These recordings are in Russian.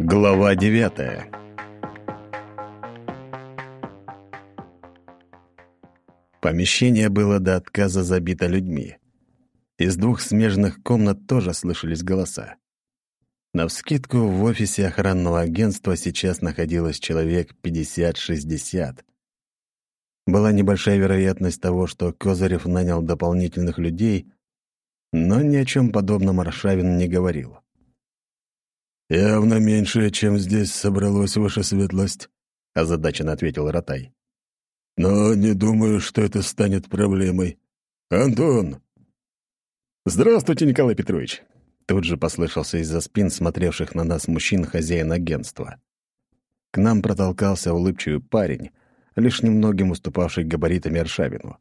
Глава девятая Помещение было до отказа забито людьми. Из двух смежных комнат тоже слышались голоса. Навскидку в офисе охранного агентства сейчас находилось человек 50-60. Была небольшая вероятность того, что Козырев нанял дополнительных людей, но ни о чем подобном Аршавин не говорил. «Явно меньше, чем здесь собралось ваша светлость», — озадаченно ответил Ротай. «Но не думаю, что это станет проблемой. Антон!» «Здравствуйте, Николай Петрович!» Тут же послышался из-за спин смотревших на нас мужчин хозяин агентства. К нам протолкался улыбчивый парень, лишь немногим уступавший габаритами Аршавину.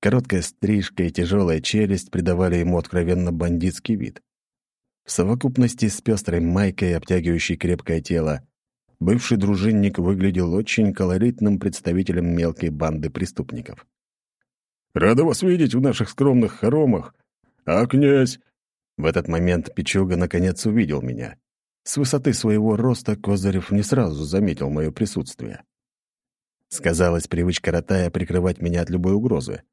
Короткая стрижка и тяжелая челюсть придавали ему откровенно бандитский вид. В совокупности с пестрой майкой, обтягивающей крепкое тело, бывший дружинник выглядел очень колоритным представителем мелкой банды преступников. «Рада вас видеть в наших скромных хоромах. А князь?» В этот момент Пичуга наконец увидел меня. С высоты своего роста Козырев не сразу заметил мое присутствие. Сказалась привычка Ротая прикрывать меня от любой угрозы.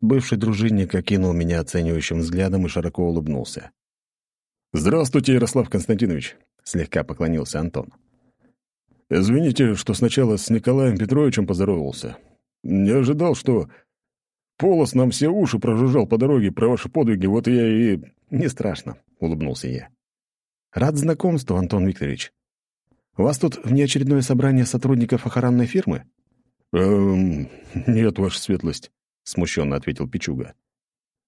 Бывший дружинник окинул меня оценивающим взглядом и широко улыбнулся. «Здравствуйте, Ярослав Константинович», — слегка поклонился Антон. «Извините, что сначала с Николаем Петровичем поздоровался. Не ожидал, что Полос нам все уши прожужжал по дороге про ваши подвиги, вот я и...» «Не страшно», — улыбнулся я. «Рад знакомству, Антон Викторович. Вас тут внеочередное собрание сотрудников охранной фирмы?» «Эм, нет, ваша светлость», — смущенно ответил Пичуга.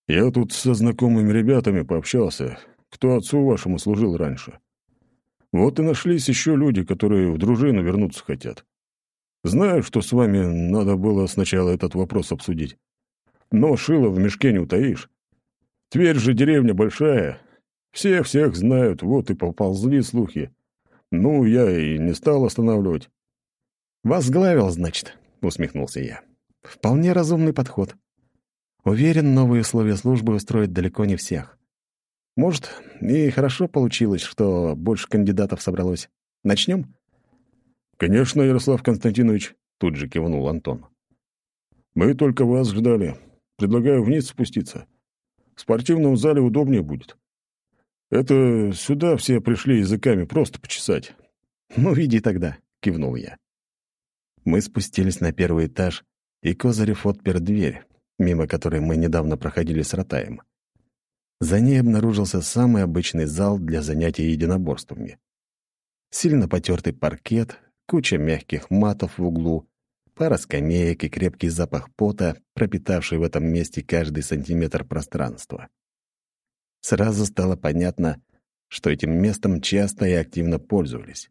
«Я тут со знакомыми ребятами пообщался, кто отцу вашему служил раньше. Вот и нашлись еще люди, которые в дружину вернуться хотят. Знаю, что с вами надо было сначала этот вопрос обсудить. Но шило в мешке не утаишь. Тверь же деревня большая. Все всех знают, вот и поползли слухи. Ну, я и не стал останавливать. «Возглавил, значит», — усмехнулся я. «Вполне разумный подход. Уверен, новые условия службы устроят далеко не всех. Может, и хорошо получилось, что больше кандидатов собралось. Начнем? «Конечно, Ярослав Константинович», — тут же кивнул Антон. «Мы только вас ждали. Предлагаю вниз спуститься. В спортивном зале удобнее будет. Это сюда все пришли языками просто почесать». «Ну, иди тогда», — кивнул я. Мы спустились на первый этаж, и Козырев отпер дверь, мимо которой мы недавно проходили с Ротаем. За ней обнаружился самый обычный зал для занятий единоборствами. Сильно потертый паркет, куча мягких матов в углу, пара скамеек и крепкий запах пота, пропитавший в этом месте каждый сантиметр пространства. Сразу стало понятно, что этим местом часто и активно пользовались.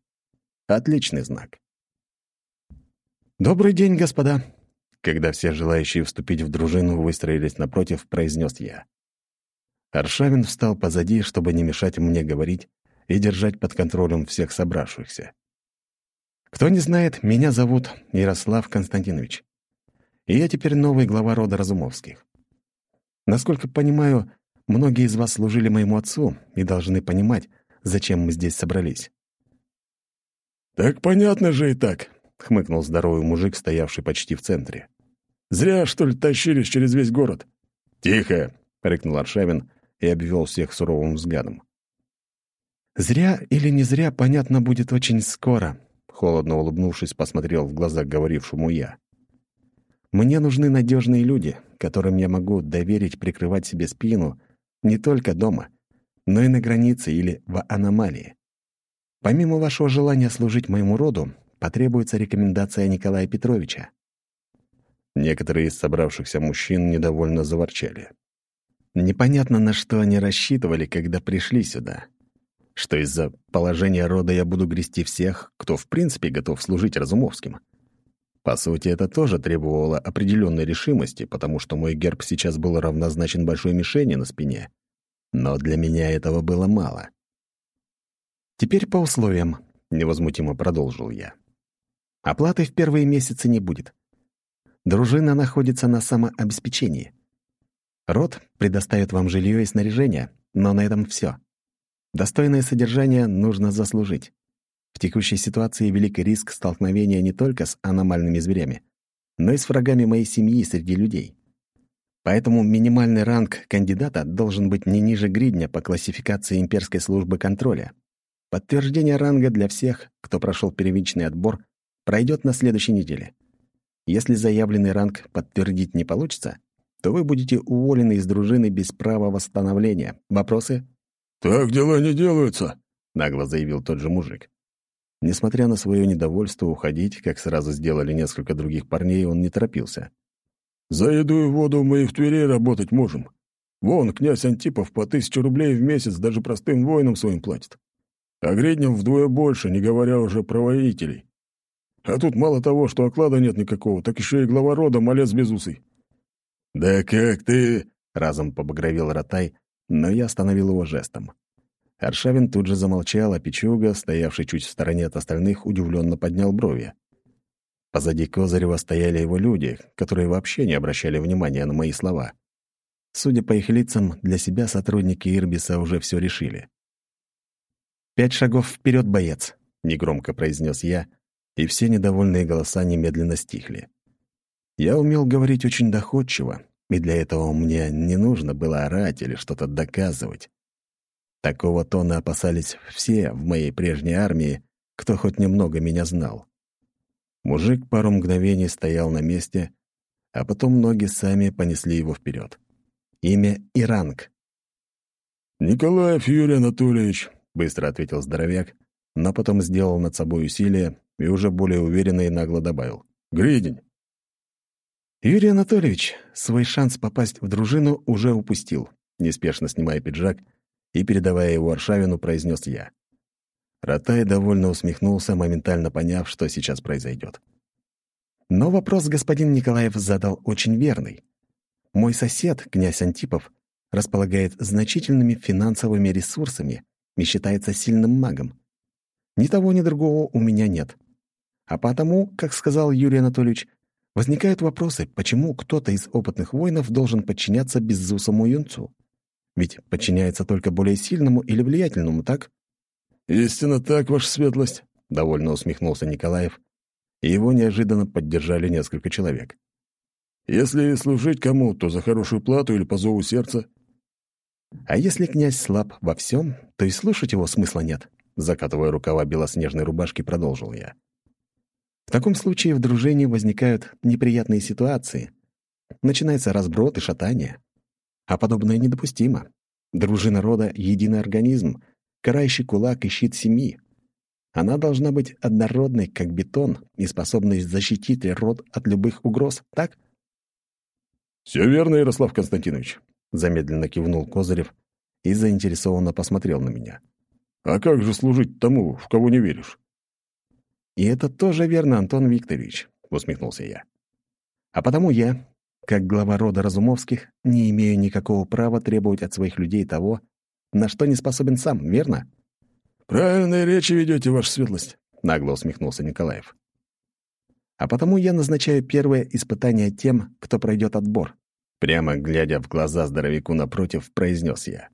Отличный знак. «Добрый день, господа!» Когда все желающие вступить в дружину выстроились напротив, произнес я. Аршавин встал позади, чтобы не мешать мне говорить и держать под контролем всех собравшихся. «Кто не знает, меня зовут Ярослав Константинович. И я теперь новый глава рода Разумовских. Насколько понимаю, многие из вас служили моему отцу и должны понимать, зачем мы здесь собрались». «Так понятно же и так», — хмыкнул здоровый мужик, стоявший почти в центре. «Зря, что ли, тащились через весь город?» «Тихо!» — рыкнул Аршавин и обвел всех суровым взглядом. «Зря или не зря, понятно будет очень скоро», — холодно улыбнувшись, посмотрел в глаза говорившему я. «Мне нужны надежные люди, которым я могу доверить прикрывать себе спину не только дома, но и на границе или в аномалии. Помимо вашего желания служить моему роду, потребуется рекомендация Николая Петровича». Некоторые из собравшихся мужчин недовольно заворчали. Непонятно, на что они рассчитывали, когда пришли сюда. Что из-за положения рода я буду грести всех, кто в принципе готов служить Разумовским. По сути, это тоже требовало определенной решимости, потому что мой герб сейчас был равнозначен большой мишени на спине. Но для меня этого было мало. «Теперь по условиям», — невозмутимо продолжил я. Оплаты в первые месяцы не будет. Дружина находится на самообеспечении. Род предоставит вам жилье и снаряжение, но на этом все. Достойное содержание нужно заслужить. В текущей ситуации велик риск столкновения не только с аномальными зверями, но и с врагами моей семьи среди людей. Поэтому минимальный ранг кандидата должен быть не ниже гридня по классификации имперской службы контроля. Подтверждение ранга для всех, кто прошел первичный отбор, пройдет на следующей неделе. Если заявленный ранг подтвердить не получится, то вы будете уволены из дружины без права восстановления. Вопросы? «Так дела не делаются», — нагло заявил тот же мужик. Несмотря на свое недовольство уходить, как сразу сделали несколько других парней, он не торопился. «За еду и воду мы и в Твери работать можем. Вон, князь Антипов по тысяче рублей в месяц даже простым воинам своим платит. А гридням вдвое больше, не говоря уже про воителей. А тут мало того, что оклада нет никакого, так еще и глава рода малец безусый». «Да как ты...» — разом побагровел Ротай, но я остановил его жестом. Аршавин тут же замолчал, а Пичуга, стоявший чуть в стороне от остальных, удивленно поднял брови. Позади Козырева стояли его люди, которые вообще не обращали внимания на мои слова. Судя по их лицам, для себя сотрудники Ирбиса уже все решили. «Пять шагов вперед, боец!» — негромко произнес я, и все недовольные голоса немедленно стихли. Я умел говорить очень доходчиво, и для этого мне не нужно было орать или что-то доказывать. Такого тона опасались все в моей прежней армии, кто хоть немного меня знал. Мужик пару мгновений стоял на месте, а потом ноги сами понесли его вперед. Имя и ранг. «Николаев Юрий Анатольевич», — быстро ответил здоровяк, но потом сделал над собой усилие и уже более уверенно и нагло добавил. «Гридень». Юрий Анатольевич свой шанс попасть в дружину уже упустил, неспешно снимая пиджак — и, передавая его Аршавину, произнес я. Ротай довольно усмехнулся, моментально поняв, что сейчас произойдет. Но вопрос господин Николаев задал очень верный. Мой сосед, князь Антипов, располагает значительными финансовыми ресурсами и считается сильным магом. Ни того, ни другого у меня нет. А потому, как сказал Юрий Анатольевич, возникают вопросы, почему кто-то из опытных воинов должен подчиняться беззусому юнцу. Ведь подчиняется только более сильному или влиятельному, так? «Истинно так, ваша светлость», — довольно усмехнулся Николаев, и его неожиданно поддержали несколько человек. «Если служить кому, то за хорошую плату или по зову сердца». «А если князь слаб во всем, то и слушать его смысла нет», — закатывая рукава белоснежной рубашки, продолжил я. «В таком случае в дружине возникают неприятные ситуации. Начинается разброд и шатание. А подобное недопустимо. Дружина рода — единый организм, карающий кулак и щит семьи. Она должна быть однородной, как бетон, и способной защитить род от любых угроз, так? «Все верно, Ярослав Константинович», — замедленно кивнул Козырев и заинтересованно посмотрел на меня. «А как же служить тому, в кого не веришь?» «И это тоже верно, Антон Викторович», — усмехнулся я. «А потому я, как глава рода Разумовских, не имею никакого права требовать от своих людей того, на что не способен сам, верно?» «Правильные речи ведете, ваша светлость», — нагло усмехнулся Николаев. «А потому я назначаю первое испытание тем, кто пройдет отбор», прямо глядя в глаза здоровяку напротив, произнес я.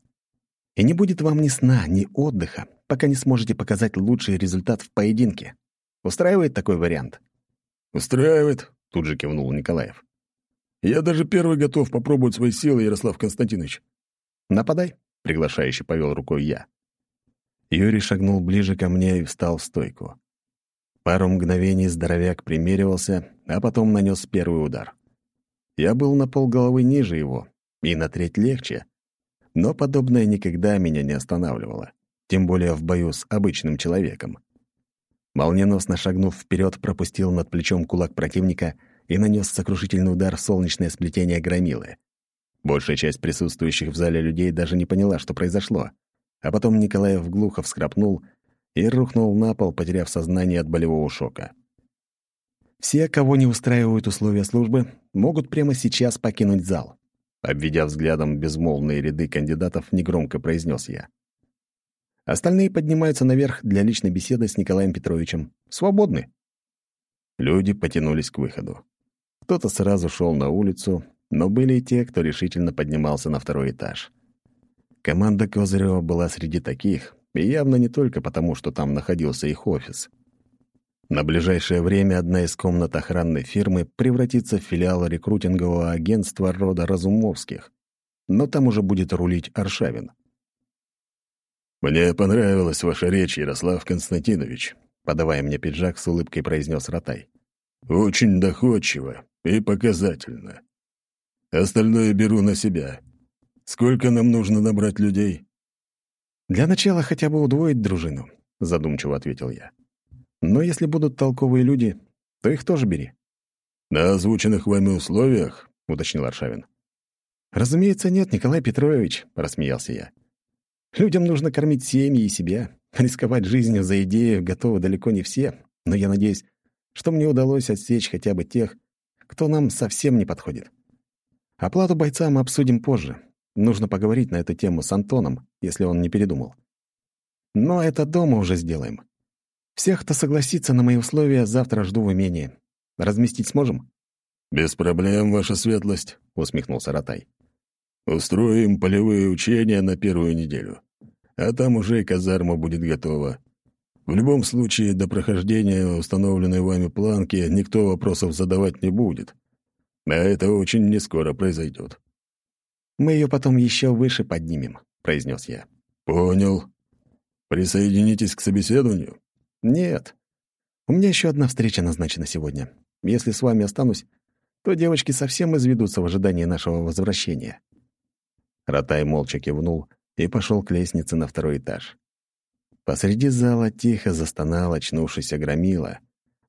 «И не будет вам ни сна, ни отдыха, пока не сможете показать лучший результат в поединке. Устраивает такой вариант?» «Устраивает», — тут же кивнул Николаев. Я даже первый готов попробовать свои силы, Ярослав Константинович. Нападай, приглашающе повел рукой я. Юрий шагнул ближе ко мне и встал в стойку. Пару мгновений здоровяк примеривался, а потом нанес первый удар. Я был на полголовы ниже его, и на треть легче. Но подобное никогда меня не останавливало, тем более в бою с обычным человеком. Молниеносно шагнув вперед, пропустил над плечом кулак противника — и нанес сокрушительный удар в солнечное сплетение громилы. Большая часть присутствующих в зале людей даже не поняла, что произошло. А потом Николаев глухо вскрапнул и рухнул на пол, потеряв сознание от болевого шока. «Все, кого не устраивают условия службы, могут прямо сейчас покинуть зал», обведя взглядом безмолвные ряды кандидатов, негромко произнес я. Остальные поднимаются наверх для личной беседы с Николаем Петровичем. Свободны. Люди потянулись к выходу. Кто-то сразу шел на улицу, но были и те, кто решительно поднимался на второй этаж. Команда Козырева была среди таких, И явно не только потому, что там находился их офис. На ближайшее время одна из комнат охранной фирмы превратится в филиал рекрутингового агентства рода Разумовских. Но там уже будет рулить Аршавин. «Мне понравилась ваша речь, Ярослав Константинович», подавая мне пиджак, с улыбкой произнес Ротай. «Очень доходчиво и показательно. Остальное беру на себя. Сколько нам нужно набрать людей?» «Для начала хотя бы удвоить дружину», — задумчиво ответил я. «Но если будут толковые люди, то их тоже бери». «На озвученных вами условиях?» — уточнил Аршавин. «Разумеется, нет, Николай Петрович», — рассмеялся я. «Людям нужно кормить семьи и себя. Рисковать жизнью за идею готовы далеко не все, но я надеюсь, что мне удалось отсечь хотя бы тех, кто нам совсем не подходит. Оплату бойцам обсудим позже. Нужно поговорить на эту тему с Антоном, если он не передумал. Но это дома уже сделаем. Всех, кто согласится на мои условия, завтра жду в имении. Разместить сможем?» «Без проблем, ваша светлость», — усмехнулся Ротай. «Устроим полевые учения на первую неделю. А там уже и казарма будет готова. В любом случае, до прохождения установленной вами планки никто вопросов задавать не будет. А это очень нескоро произойдет. «Мы ее потом еще выше поднимем», — произнес я. «Понял. Присоединитесь к собеседованию?» «Нет. У меня еще одна встреча назначена сегодня. Если с вами останусь, то девочки совсем изведутся в ожидании нашего возвращения». Ротай молча кивнул и пошел к лестнице на второй этаж. Посреди зала тихо застонал очнувшийся громила,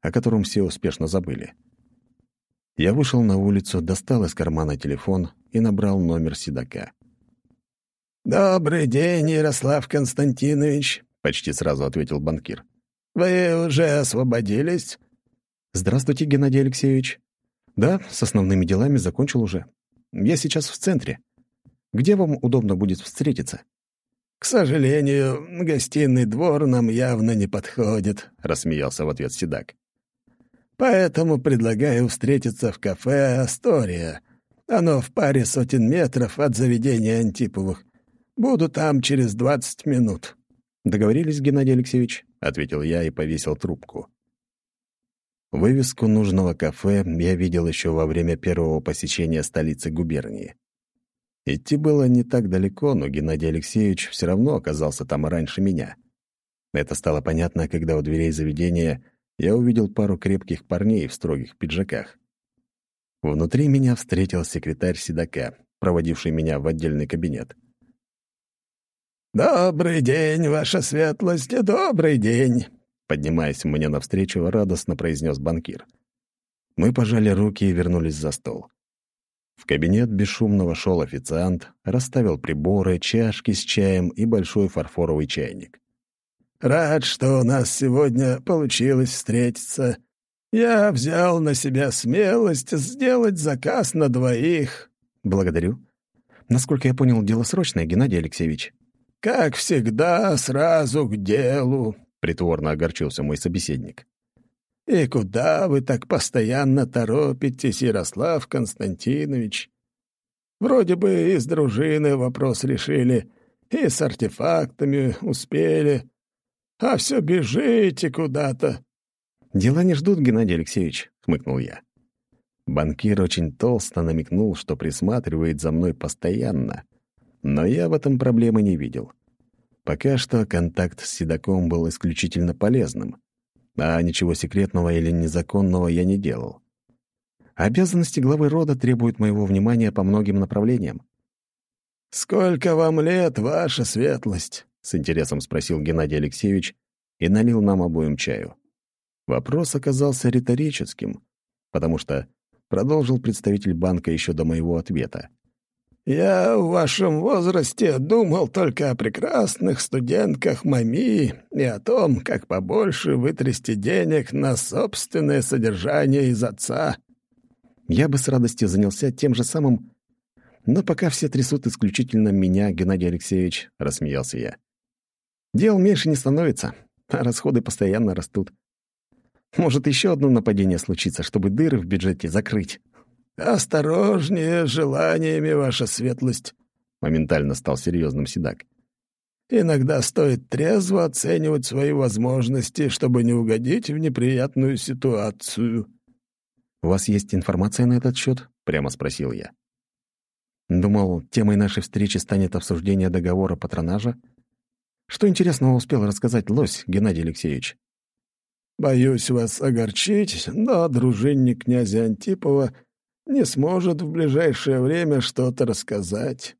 о котором все успешно забыли. Я вышел на улицу, достал из кармана телефон и набрал номер седока. «Добрый день, Ярослав Константинович», — почти сразу ответил банкир. «Вы уже освободились?» «Здравствуйте, Геннадий Алексеевич. Да, с основными делами закончил уже. Я сейчас в центре. Где вам удобно будет встретиться?» «К сожалению, гостиный двор нам явно не подходит», — рассмеялся в ответ Седак. Поэтому предлагаю встретиться в кафе «Астория». Оно в паре сотен метров от заведения Антиповых. Буду там через двадцать минут». «Договорились, Геннадий Алексеевич?» — ответил я и повесил трубку. Вывеску нужного кафе я видел еще во время первого посещения столицы губернии. Идти было не так далеко, но Геннадий Алексеевич все равно оказался там раньше меня. Это стало понятно, когда у дверей заведения — я увидел пару крепких парней в строгих пиджаках. Внутри меня встретил секретарь Седока, проводивший меня в отдельный кабинет. «Добрый день, ваша светлость, добрый день!» Поднимаясь мне навстречу, радостно произнес банкир. Мы пожали руки и вернулись за стол. В кабинет бесшумно вошел официант, расставил приборы, чашки с чаем и большой фарфоровый чайник. Рад, что у нас сегодня получилось встретиться. Я взял на себя смелость сделать заказ на двоих». «Благодарю. Насколько я понял, дело срочное, Геннадий Алексеевич». «Как всегда, сразу к делу», — притворно огорчился мой собеседник. «И куда вы так постоянно торопитесь, Ярослав Константинович? Вроде бы и с дружиной вопрос решили, и с артефактами успели, а все бежите куда-то». «Дела не ждут, Геннадий Алексеевич», — хмыкнул я. Банкир очень толсто намекнул, что присматривает за мной постоянно, но я в этом проблемы не видел. Пока что контакт с седаком был исключительно полезным, а ничего секретного или незаконного я не делал. Обязанности главы рода требуют моего внимания по многим направлениям. «Сколько вам лет, ваша светлость?» — с интересом спросил Геннадий Алексеевич и налил нам обоим чаю. Вопрос оказался риторическим, потому что продолжил представитель банка еще до моего ответа. «Я в вашем возрасте думал только о прекрасных студентках МАМИ и о том, как побольше вытрясти денег на собственное содержание из отца». Я бы с радостью занялся тем же самым, но пока все трясут исключительно меня, Геннадий Алексеевич, — рассмеялся я. Дел меньше не становится, а расходы постоянно растут. Может, еще одно нападение случится, чтобы дыры в бюджете закрыть. «Осторожнее желаниями, ваша светлость», — моментально стал серьезным Седак. Иногда стоит трезво оценивать свои возможности, чтобы не угодить в неприятную ситуацию». «У вас есть информация на этот счет? прямо спросил я. Думал, темой нашей встречи станет обсуждение договора патронажа. Что интересного успел рассказать лось Геннадий Алексеевич? «Боюсь вас огорчить, но дружинник князя Антипова не сможет в ближайшее время что-то рассказать.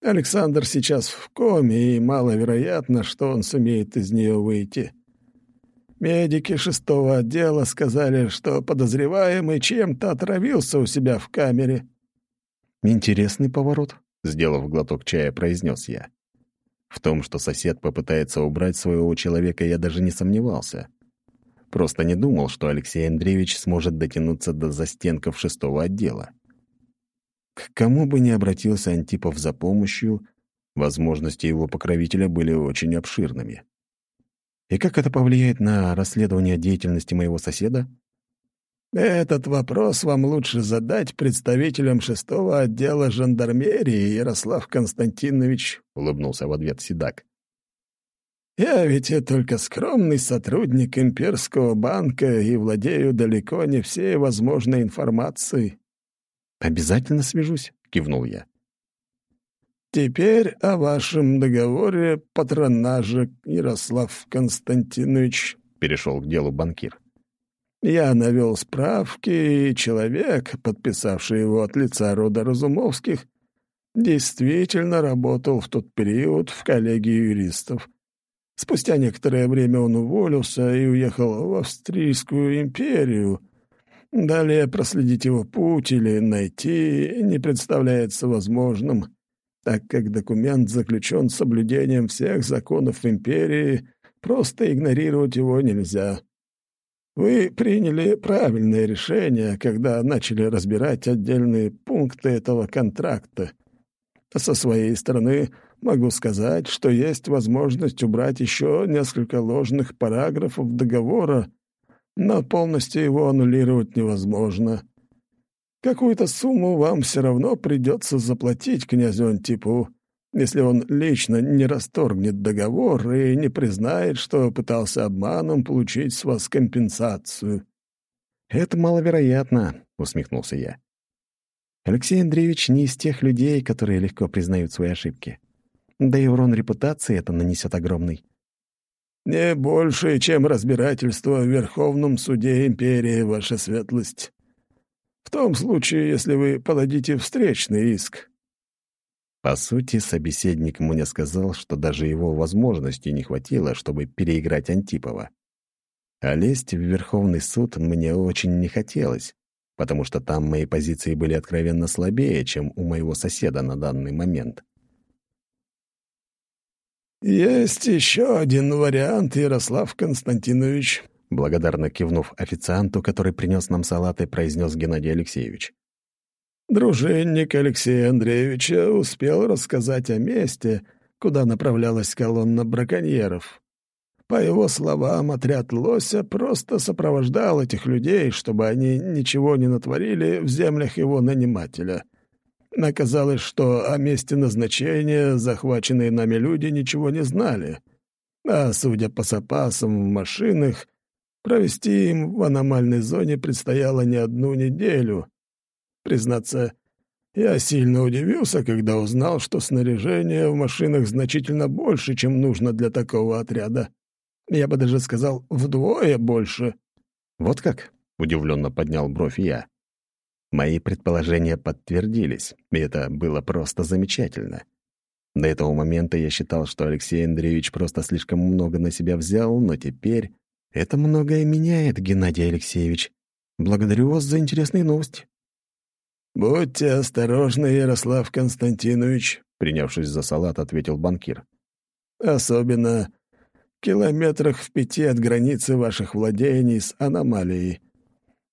Александр сейчас в коме, и маловероятно, что он сумеет из нее выйти. Медики шестого отдела сказали, что подозреваемый чем-то отравился у себя в камере. «Интересный поворот», — сделав глоток чая, произнес я. В том, что сосед попытается убрать своего человека, я даже не сомневался. Просто не думал, что Алексей Андреевич сможет дотянуться до застенков шестого отдела. К кому бы ни обратился Антипов за помощью, возможности его покровителя были очень обширными. И как это повлияет на расследование деятельности моего соседа? Этот вопрос вам лучше задать представителям шестого отдела жандармерии, Ярослав Константинович, — улыбнулся в ответ Седак. «Я ведь только скромный сотрудник имперского банка и владею далеко не всей возможной информацией». «Обязательно свяжусь», — кивнул я. «Теперь о вашем договоре патронажа, Ярослав Константинович», — перешел к делу банкир. Я навел справки, и человек, подписавший его от лица рода Разумовских, действительно работал в тот период в коллегии юристов. Спустя некоторое время он уволился и уехал в Австрийскую империю. Далее проследить его путь или найти не представляется возможным, так как документ заключен с соблюдением всех законов империи, просто игнорировать его нельзя. Вы приняли правильное решение, когда начали разбирать отдельные пункты этого контракта. Со своей стороны могу сказать, что есть возможность убрать еще несколько ложных параграфов договора, но полностью его аннулировать невозможно. Какую-то сумму вам все равно придется заплатить князю Антипу если он лично не расторгнет договор и не признает, что пытался обманом получить с вас компенсацию». «Это маловероятно», — усмехнулся я. Алексей Андреевич не из тех людей, которые легко признают свои ошибки. Да и урон репутации это нанесет огромный. «Не больше, чем разбирательство в Верховном суде империи, ваша светлость. В том случае, если вы подадите встречный иск. По сути, собеседник мне сказал, что даже его возможностей не хватило, чтобы переиграть Антипова. А лезть в Верховный суд мне очень не хотелось, потому что там мои позиции были откровенно слабее, чем у моего соседа на данный момент. «Есть еще один вариант, Ярослав Константинович», благодарно кивнув официанту, который принес нам салаты, произнес Геннадий Алексеевич. Дружинник Алексея Андреевича успел рассказать о месте, куда направлялась колонна браконьеров. По его словам, отряд Лося просто сопровождал этих людей, чтобы они ничего не натворили в землях его нанимателя. Оказалось, что о месте назначения захваченные нами люди ничего не знали. А судя по запасам в машинах, провести им в аномальной зоне предстояло не одну неделю — Признаться, я сильно удивился, когда узнал, что снаряжение в машинах значительно больше, чем нужно для такого отряда. Я бы даже сказал, вдвое больше. «Вот как?» — удивленно поднял бровь я. Мои предположения подтвердились, и это было просто замечательно. До этого момента я считал, что Алексей Андреевич просто слишком много на себя взял, но теперь это многое меняет, Геннадий Алексеевич. Благодарю вас за интересные новости. «Будьте осторожны, Ярослав Константинович», — принявшись за салат, ответил банкир. «Особенно в километрах в пяти от границы ваших владений с аномалией.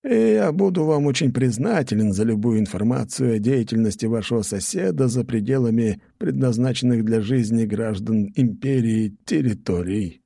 И я буду вам очень признателен за любую информацию о деятельности вашего соседа за пределами предназначенных для жизни граждан империи территорий».